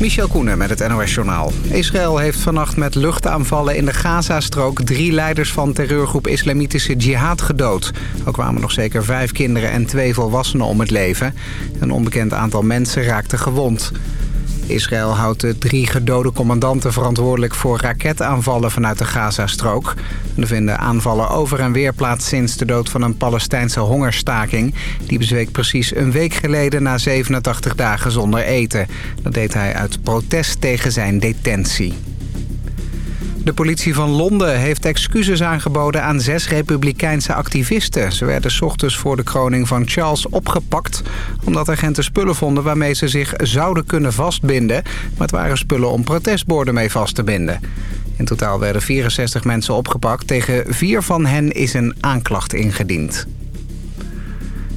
Michel Koenen met het NOS-journaal. Israël heeft vannacht met luchtaanvallen in de Gazastrook... drie leiders van terreurgroep Islamitische Jihad gedood. Ook kwamen nog zeker vijf kinderen en twee volwassenen om het leven. Een onbekend aantal mensen raakte gewond. Israël houdt de drie gedode commandanten verantwoordelijk voor raketaanvallen vanuit de Gazastrook. Er vinden aanvallen over en weer plaats sinds de dood van een Palestijnse hongerstaking. Die bezweek precies een week geleden na 87 dagen zonder eten. Dat deed hij uit protest tegen zijn detentie. De politie van Londen heeft excuses aangeboden aan zes republikeinse activisten. Ze werden ochtends voor de kroning van Charles opgepakt... omdat agenten spullen vonden waarmee ze zich zouden kunnen vastbinden. Maar het waren spullen om protestborden mee vast te binden. In totaal werden 64 mensen opgepakt. Tegen vier van hen is een aanklacht ingediend.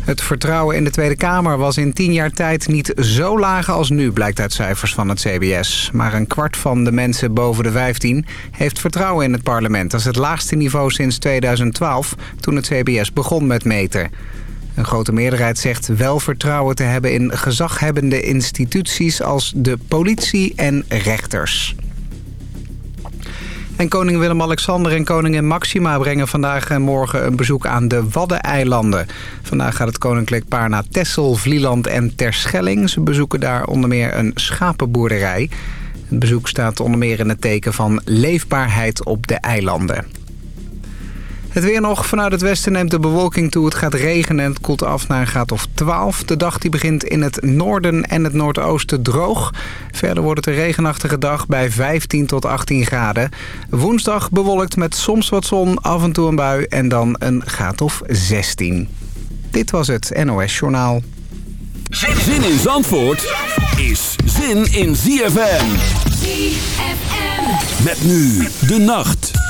Het vertrouwen in de Tweede Kamer was in tien jaar tijd niet zo laag als nu, blijkt uit cijfers van het CBS. Maar een kwart van de mensen boven de 15 heeft vertrouwen in het parlement. Dat is het laagste niveau sinds 2012, toen het CBS begon met meten. Een grote meerderheid zegt wel vertrouwen te hebben in gezaghebbende instituties als de politie en rechters. En koning Willem-Alexander en koningin Maxima brengen vandaag en morgen een bezoek aan de Waddeneilanden. Vandaag gaat het koninklijk paar naar Texel, Vlieland en Terschelling. Ze bezoeken daar onder meer een schapenboerderij. Het bezoek staat onder meer in het teken van leefbaarheid op de eilanden. Het weer nog. Vanuit het westen neemt de bewolking toe. Het gaat regenen en het koelt af naar een graad of 12. De dag die begint in het noorden en het noordoosten droog. Verder wordt het een regenachtige dag bij 15 tot 18 graden. Woensdag bewolkt met soms wat zon, af en toe een bui en dan een graad of 16. Dit was het NOS Journaal. Zin in Zandvoort is zin in ZFM. ZFM. Met nu de nacht.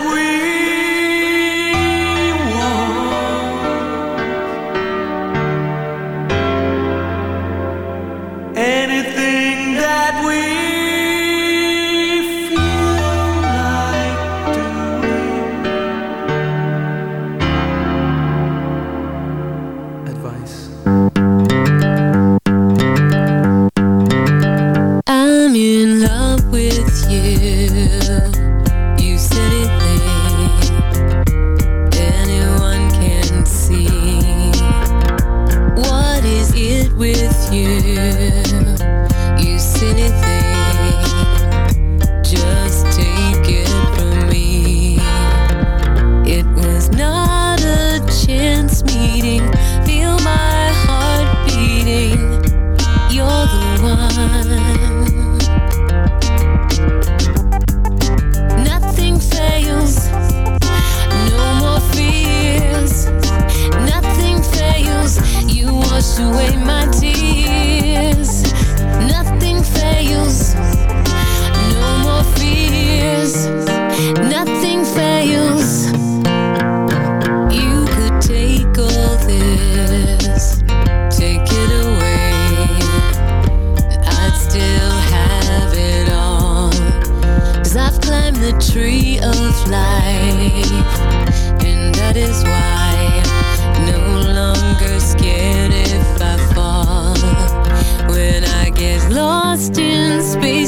We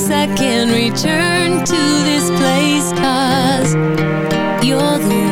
place I can return to this place cause you're the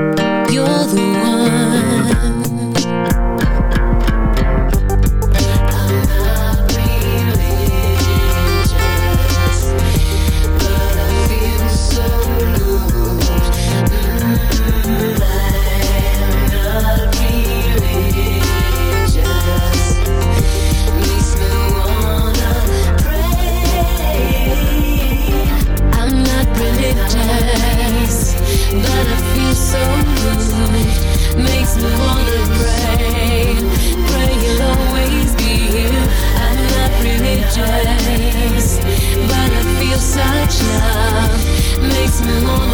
such love makes me want.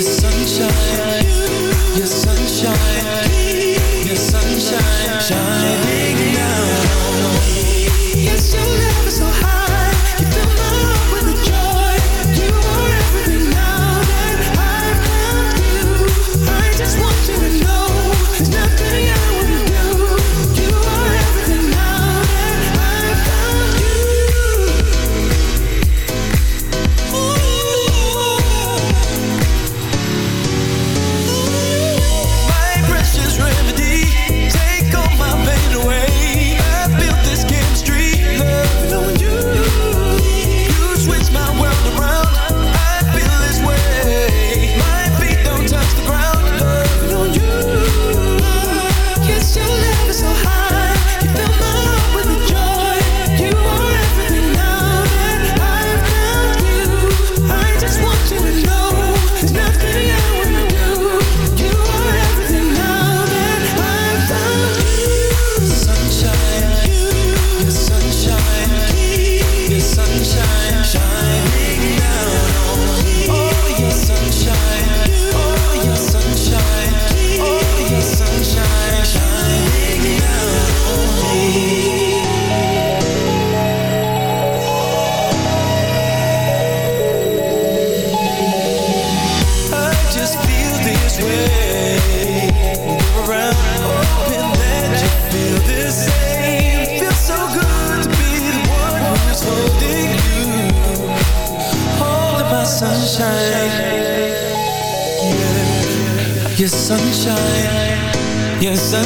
sunshine, your sunshine, your sunshine.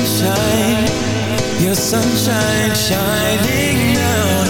Sunshine, your sunshine shining down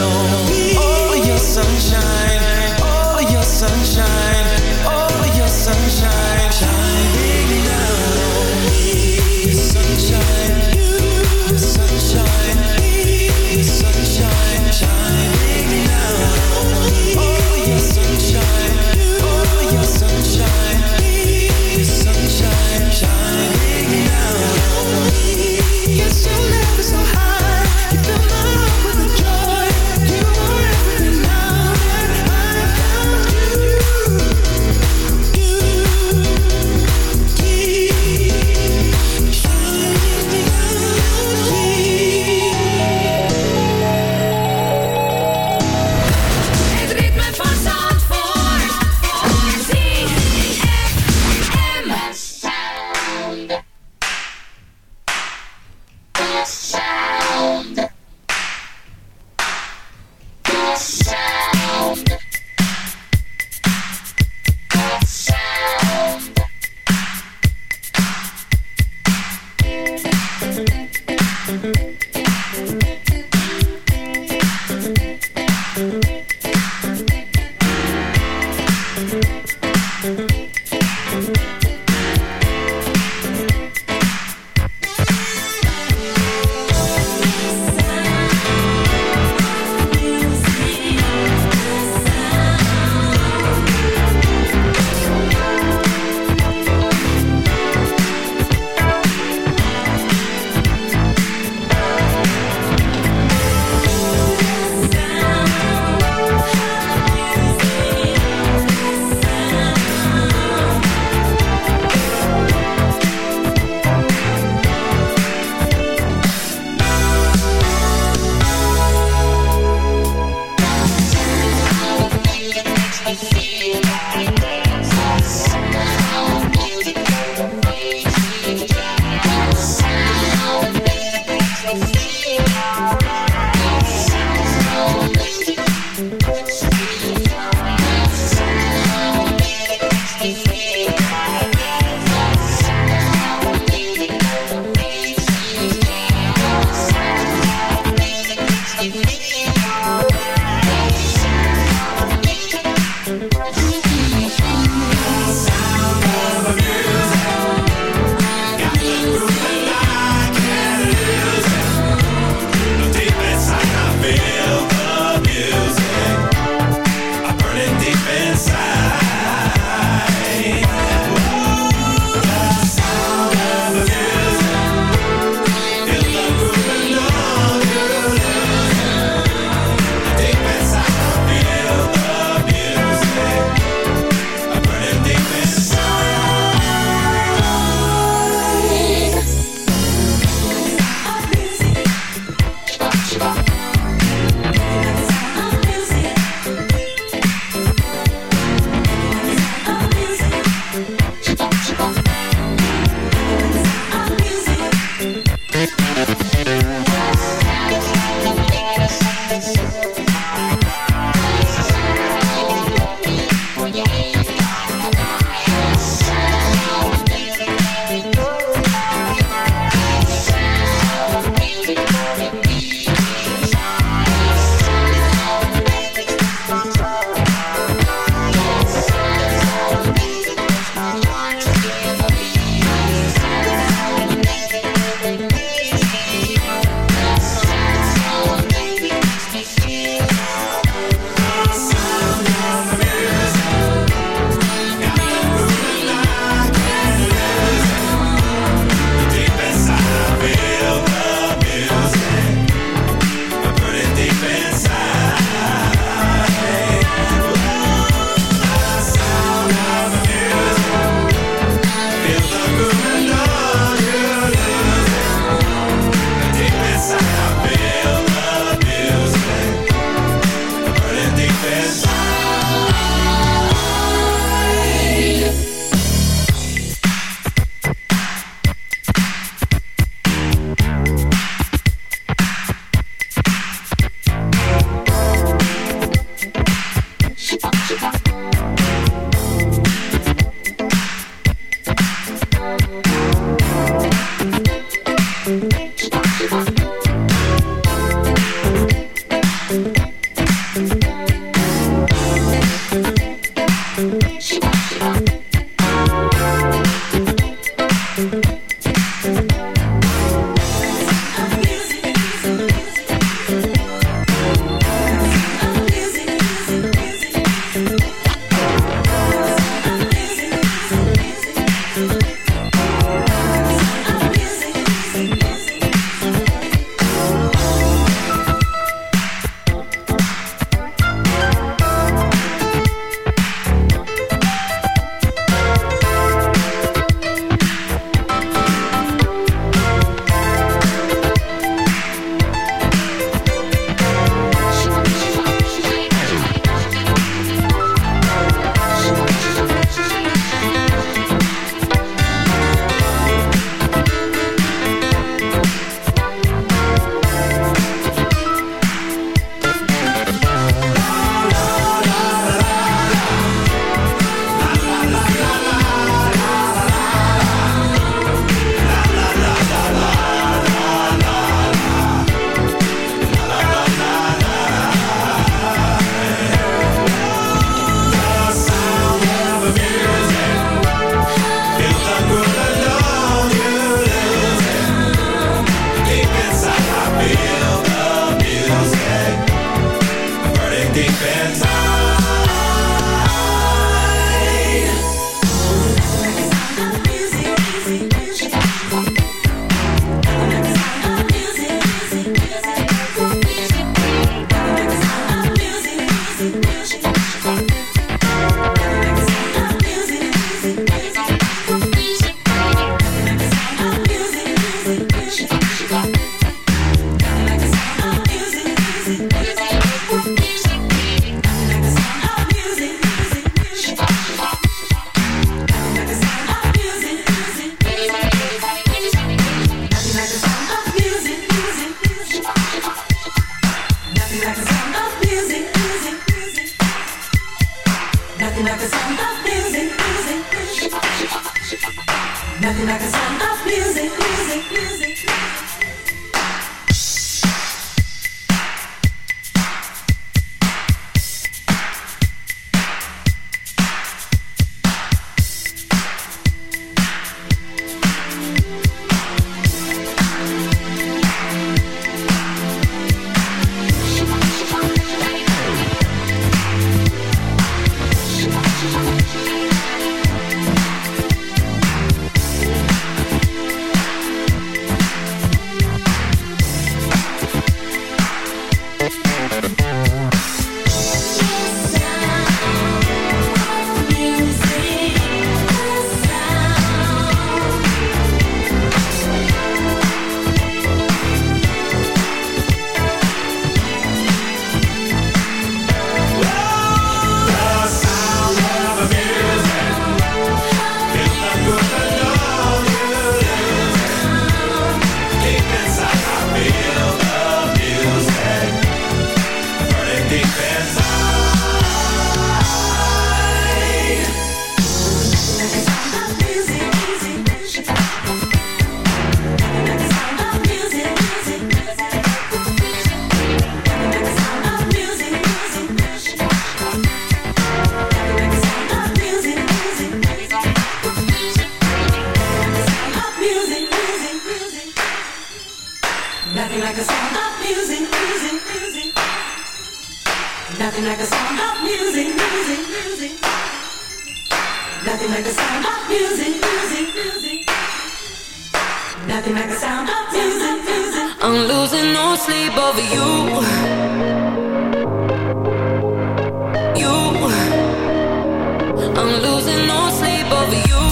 over you.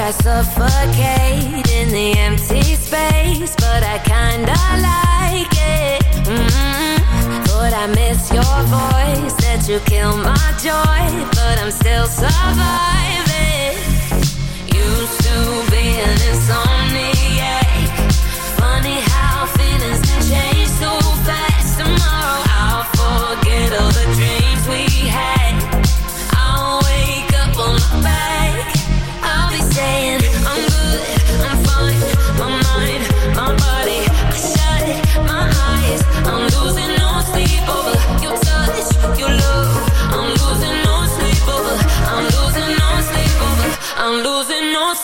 I suffocate in the empty space. But I kinda like it. mm But I miss your voice. That you kill my joy. But I'm still surviving. Used to be an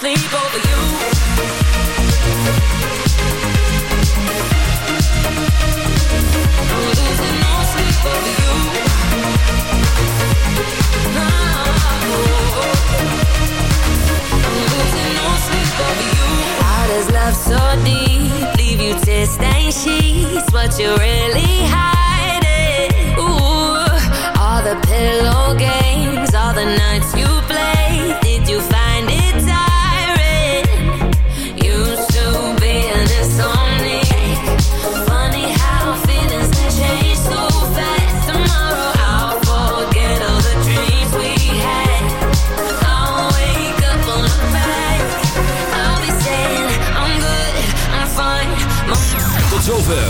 over you. Does love so deep leave you to stain sheets? What you really hiding? Ooh, all the pillow games, all the nights you